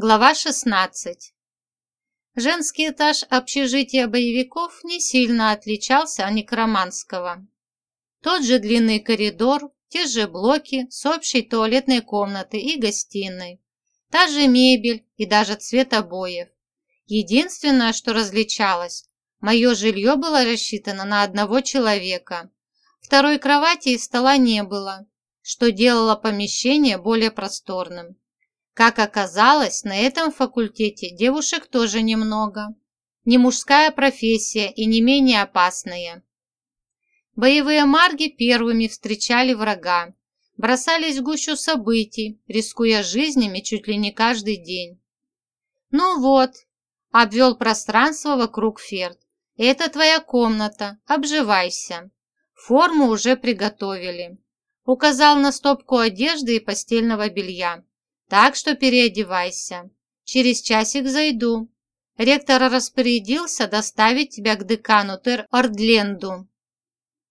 Глава 16. Женский этаж общежития боевиков не сильно отличался от некроманского. Тот же длинный коридор, те же блоки с общей туалетной комнатой и гостиной, та же мебель и даже цвет обоев. Единственное, что различалось, мое жилье было рассчитано на одного человека. Второй кровати и стола не было, что делало помещение более просторным. Как оказалось, на этом факультете девушек тоже немного. Не мужская профессия и не менее опасная. Боевые марги первыми встречали врага, бросались в гущу событий, рискуя жизнями чуть ли не каждый день. «Ну вот», – обвел пространство вокруг Ферд, – «это твоя комната, обживайся. Форму уже приготовили». Указал на стопку одежды и постельного белья. Так что переодевайся. Через часик зайду. Ректор распорядился доставить тебя к декану Тер-Ордленду.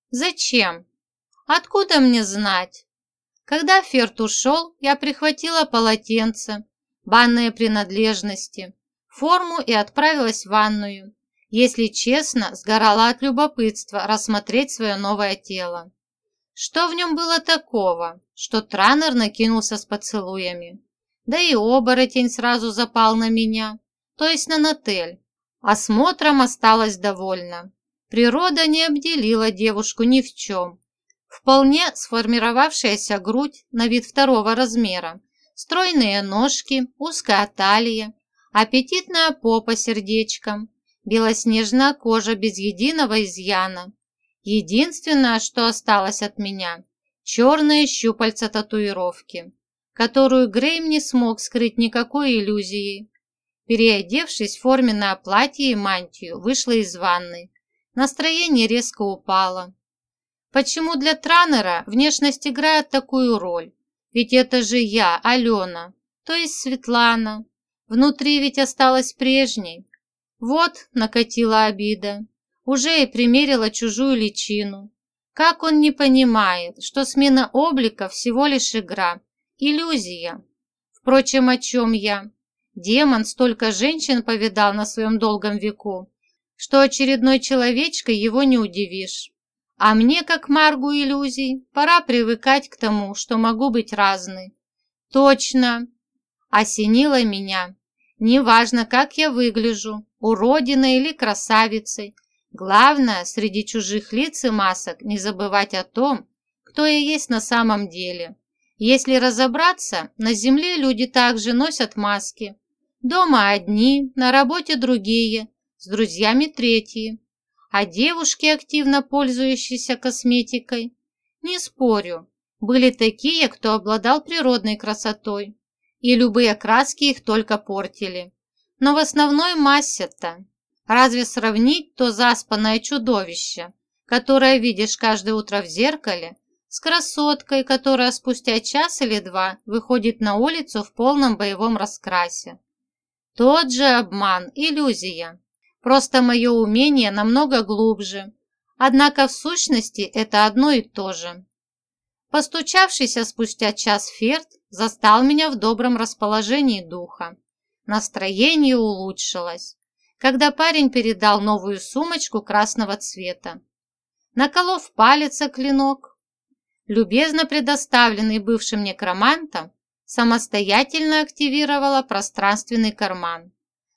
Зачем? Откуда мне знать? Когда Ферт ушел, я прихватила полотенце, банные принадлежности, форму и отправилась в ванную. Если честно, сгорала от любопытства рассмотреть свое новое тело. Что в нем было такого, что Транер накинулся с поцелуями? Да и оборотень сразу запал на меня, то есть на Натель. Осмотром осталась довольна. Природа не обделила девушку ни в чем. Вполне сформировавшаяся грудь на вид второго размера, стройные ножки, узкая талия, аппетитная попа сердечком, белоснежная кожа без единого изъяна. Единственное, что осталось от меня – черные щупальца татуировки которую Грейм не смог скрыть никакой иллюзией. Переодевшись в форменное платье и мантию, вышла из ванной. Настроение резко упало. Почему для Транера внешность играет такую роль? Ведь это же я, Алена, то есть Светлана. Внутри ведь осталась прежней. Вот накатила обида. Уже и примерила чужую личину. Как он не понимает, что смена облика всего лишь игра, Иллюзия. Впрочем, о чем я? Демон столько женщин повидал на своем долгом веку, что очередной человечкой его не удивишь. А мне, как Маргу иллюзий, пора привыкать к тому, что могу быть разной. Точно. Осенило меня. Неважно, как я выгляжу, уродиной или красавицей. Главное, среди чужих лиц и масок не забывать о том, кто я есть на самом деле. Если разобраться, на Земле люди также носят маски. Дома одни, на работе другие, с друзьями третьи. А девушки, активно пользующиеся косметикой, не спорю, были такие, кто обладал природной красотой, и любые краски их только портили. Но в основной массе-то разве сравнить то заспанное чудовище, которое видишь каждое утро в зеркале, с красоткой, которая спустя час или два выходит на улицу в полном боевом раскрасе. Тот же обман, иллюзия. Просто мое умение намного глубже. Однако в сущности это одно и то же. Постучавшийся спустя час Ферд застал меня в добром расположении духа. Настроение улучшилось, когда парень передал новую сумочку красного цвета. Наколов палец о клинок, любезно предоставленный бывшим некромантом, самостоятельно активировала пространственный карман.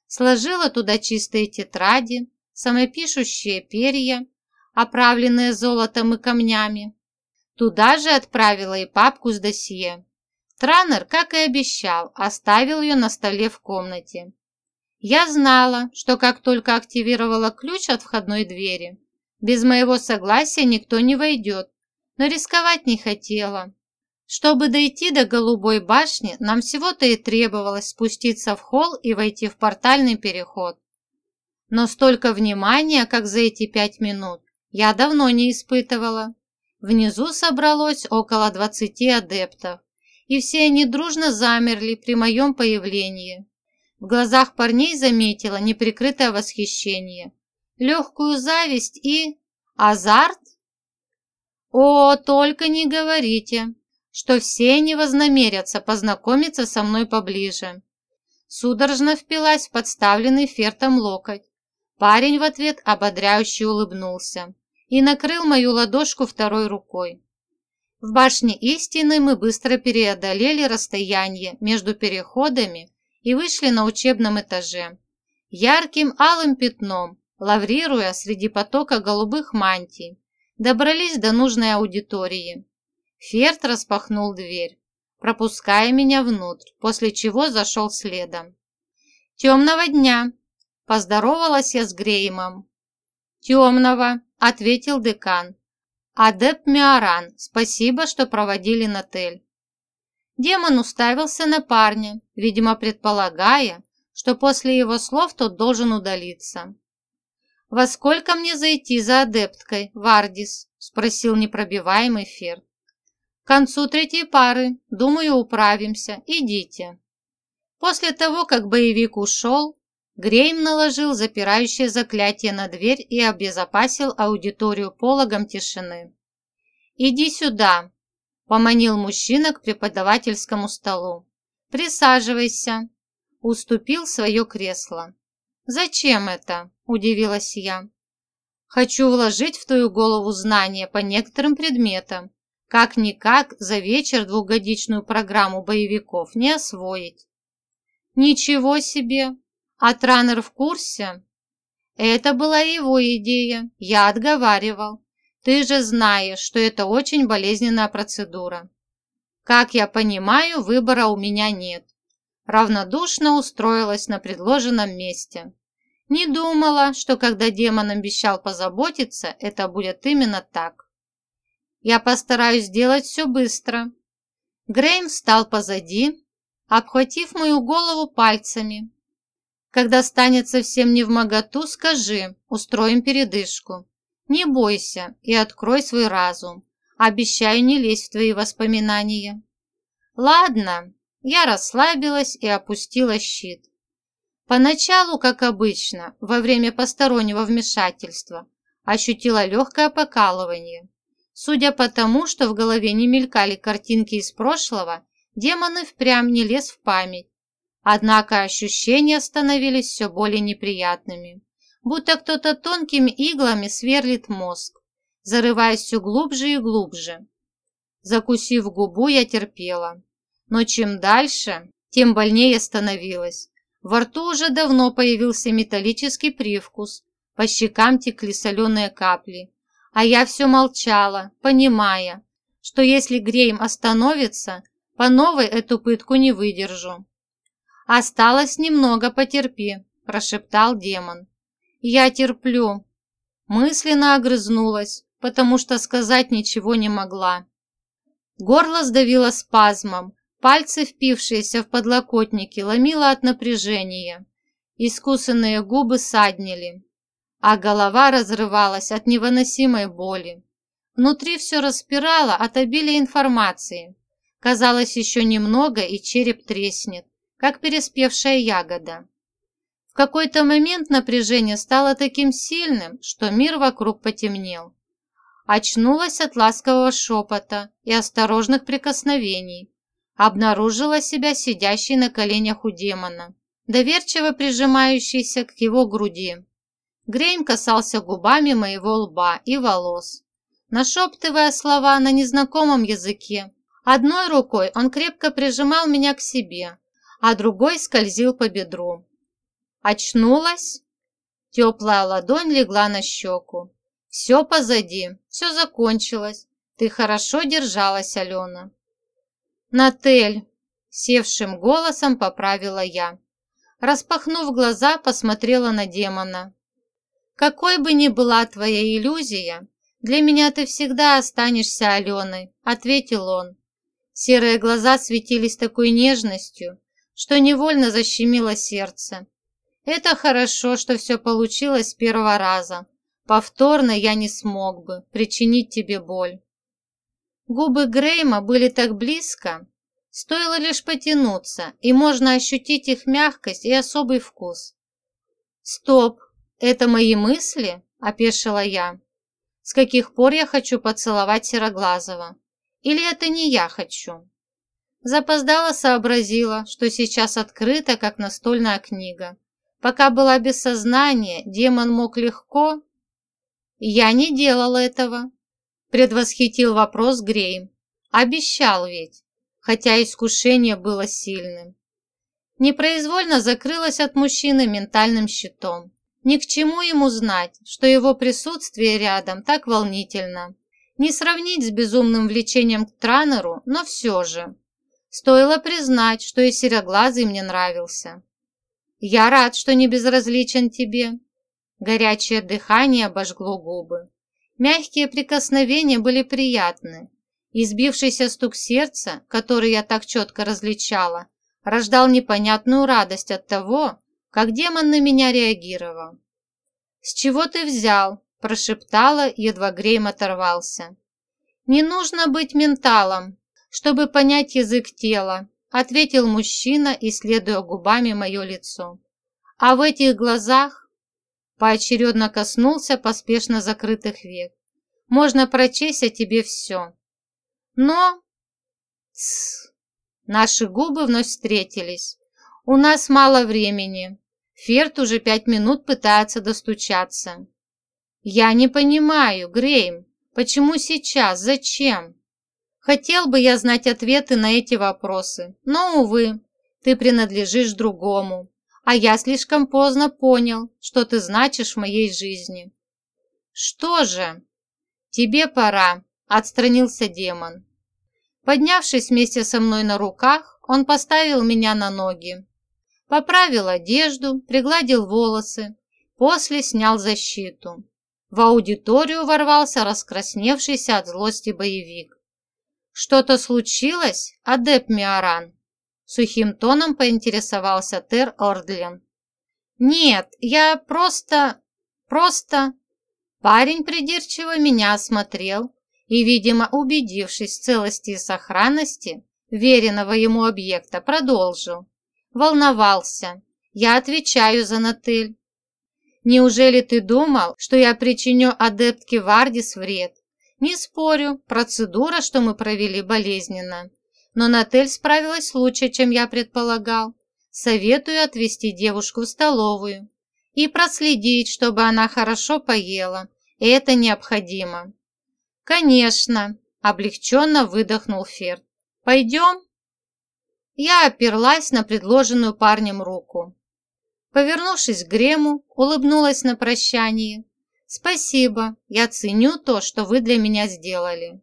Сложила туда чистые тетради, самопишущие перья, оправленные золотом и камнями. Туда же отправила и папку с досье. Транер, как и обещал, оставил ее на столе в комнате. Я знала, что как только активировала ключ от входной двери, без моего согласия никто не войдет, но рисковать не хотела. Чтобы дойти до Голубой башни, нам всего-то и требовалось спуститься в холл и войти в портальный переход. Но столько внимания, как за эти пять минут, я давно не испытывала. Внизу собралось около двадцати адептов, и все они дружно замерли при моем появлении. В глазах парней заметила неприкрытое восхищение, легкую зависть и азарт. «О, только не говорите, что все не вознамерятся познакомиться со мной поближе. судорожно впилась в подставленный фертом локоть. Парень в ответ ободряюще улыбнулся и накрыл мою ладошку второй рукой. В башне истины мы быстро преодолели расстояние между переходами и вышли на учебном этаже. Ярким алым пятном, лаврируя среди потока голубых мантий, добрались до нужной аудитории. Ферд распахнул дверь, пропуская меня внутрь, после чего зашел следом. «Темного дня!» – поздоровалась я с Греймом. «Темного!» – ответил декан. «Адепт Миоран, спасибо, что проводили на тель». Демон уставился на парня, видимо, предполагая, что после его слов тот должен удалиться. «Во сколько мне зайти за адепткой, Вардис?» – спросил непробиваемый Ферд. «К концу третьей пары, думаю, управимся. Идите». После того, как боевик ушел, Грейм наложил запирающее заклятие на дверь и обезопасил аудиторию пологом тишины. «Иди сюда», – поманил мужчина к преподавательскому столу. «Присаживайся», – уступил свое кресло. «Зачем это?» – удивилась я. «Хочу вложить в твою голову знания по некоторым предметам. Как-никак за вечер двухгодичную программу боевиков не освоить». «Ничего себе! А Транер в курсе?» «Это была его идея. Я отговаривал. Ты же знаешь, что это очень болезненная процедура. Как я понимаю, выбора у меня нет. Равнодушно устроилась на предложенном месте. Не думала, что когда демон обещал позаботиться, это будет именно так. Я постараюсь сделать все быстро. Грейм встал позади, обхватив мою голову пальцами. Когда станет совсем не в моготу, скажи, устроим передышку. Не бойся и открой свой разум. Обещаю не лезть в твои воспоминания. Ладно, я расслабилась и опустила щит. Поначалу, как обычно, во время постороннего вмешательства, ощутила легкое покалывание. Судя по тому, что в голове не мелькали картинки из прошлого, демон и впрямь не лез в память. Однако ощущения становились все более неприятными, будто кто-то тонкими иглами сверлит мозг, зарываясь все глубже и глубже. Закусив губу, я терпела. Но чем дальше, тем больнее становилось. Во рту уже давно появился металлический привкус, по щекам текли соленые капли, а я все молчала, понимая, что если Грейм остановится, по новой эту пытку не выдержу. «Осталось немного, потерпи», – прошептал демон. «Я терплю». Мысленно огрызнулась, потому что сказать ничего не могла. Горло сдавило спазмом, пальцы, впившиеся в подлокотники, ломило от напряжения. Искусанные губы саднили, а голова разрывалась от невыносимой боли. Внутри все распирало от обилия информации. Казалось, еще немного, и череп треснет, как переспевшая ягода. В какой-то момент напряжение стало таким сильным, что мир вокруг потемнел. Очнулась от ласкового шепота и осторожных прикосновений. Обнаружила себя сидящей на коленях у демона, доверчиво прижимающейся к его груди. Грейм касался губами моего лба и волос, нашептывая слова на незнакомом языке, Одной рукой он крепко прижимал меня к себе, а другой скользил по бедру. Очнулась. Теплая ладонь легла на щеку. Все позади, все закончилось. Ты хорошо держалась, Алена. Натель, севшим голосом поправила я. Распахнув глаза, посмотрела на демона. Какой бы ни была твоя иллюзия, для меня ты всегда останешься Аленой, ответил он. Серые глаза светились такой нежностью, что невольно защемило сердце. Это хорошо, что все получилось с первого раза. Повторно я не смог бы причинить тебе боль. Губы Грейма были так близко, стоило лишь потянуться, и можно ощутить их мягкость и особый вкус. «Стоп, это мои мысли?» – опешила я. «С каких пор я хочу поцеловать Сероглазого?» Или это не я хочу? Запоздала сообразила, что сейчас открыта, как настольная книга. Пока была без сознания, демон мог легко... Я не делал этого, предвосхитил вопрос Грейм. Обещал ведь, хотя искушение было сильным. Непроизвольно закрылась от мужчины ментальным щитом. Ни к чему ему знать, что его присутствие рядом так волнительно. Не сравнить с безумным влечением к Транеру, но все же. Стоило признать, что и сероглазый мне нравился. «Я рад, что не безразличен тебе». Горячее дыхание обожгло губы. Мягкие прикосновения были приятны. Избившийся стук сердца, который я так четко различала, рождал непонятную радость от того, как демон на меня реагировал. «С чего ты взял?» – прошептала, едва Грейм оторвался. «Не нужно быть менталом, чтобы понять язык тела», – ответил мужчина, исследуя губами мое лицо. «А в этих глазах...» – поочередно коснулся поспешно закрытых век. «Можно прочесть о тебе все. Но...» Тс. Наши губы вновь встретились. «У нас мало времени. Ферт уже пять минут пытается достучаться». «Я не понимаю, Грейм, почему сейчас? Зачем?» «Хотел бы я знать ответы на эти вопросы, но, увы, ты принадлежишь другому, а я слишком поздно понял, что ты значишь в моей жизни». «Что же?» «Тебе пора», – отстранился демон. Поднявшись вместе со мной на руках, он поставил меня на ноги. Поправил одежду, пригладил волосы, после снял защиту. В аудиторию ворвался раскрасневшийся от злости боевик. «Что-то случилось, адеп Миоран?» Сухим тоном поинтересовался Тер Ордлен. «Нет, я просто... просто...» Парень придирчиво меня осмотрел, и, видимо, убедившись в целости и сохранности веренного ему объекта, продолжил. Волновался. Я отвечаю за Натель. Неужели ты думал, что я причиню адептке Вардис вред? Не спорю, процедура, что мы провели, болезненна. Но Натель справилась лучше, чем я предполагал. Советую отвезти девушку в столовую и проследить, чтобы она хорошо поела. Это необходимо. «Конечно!» – облегченно выдохнул Ферд. «Пойдем?» Я оперлась на предложенную парнем руку. Повернувшись к Грему, улыбнулась на прощание. «Спасибо, я ценю то, что вы для меня сделали.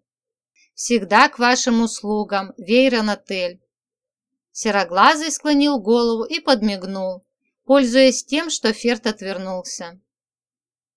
Всегда к вашим услугам, Вейрон Отель». Сероглазый склонил голову и подмигнул, пользуясь тем, что Ферд отвернулся.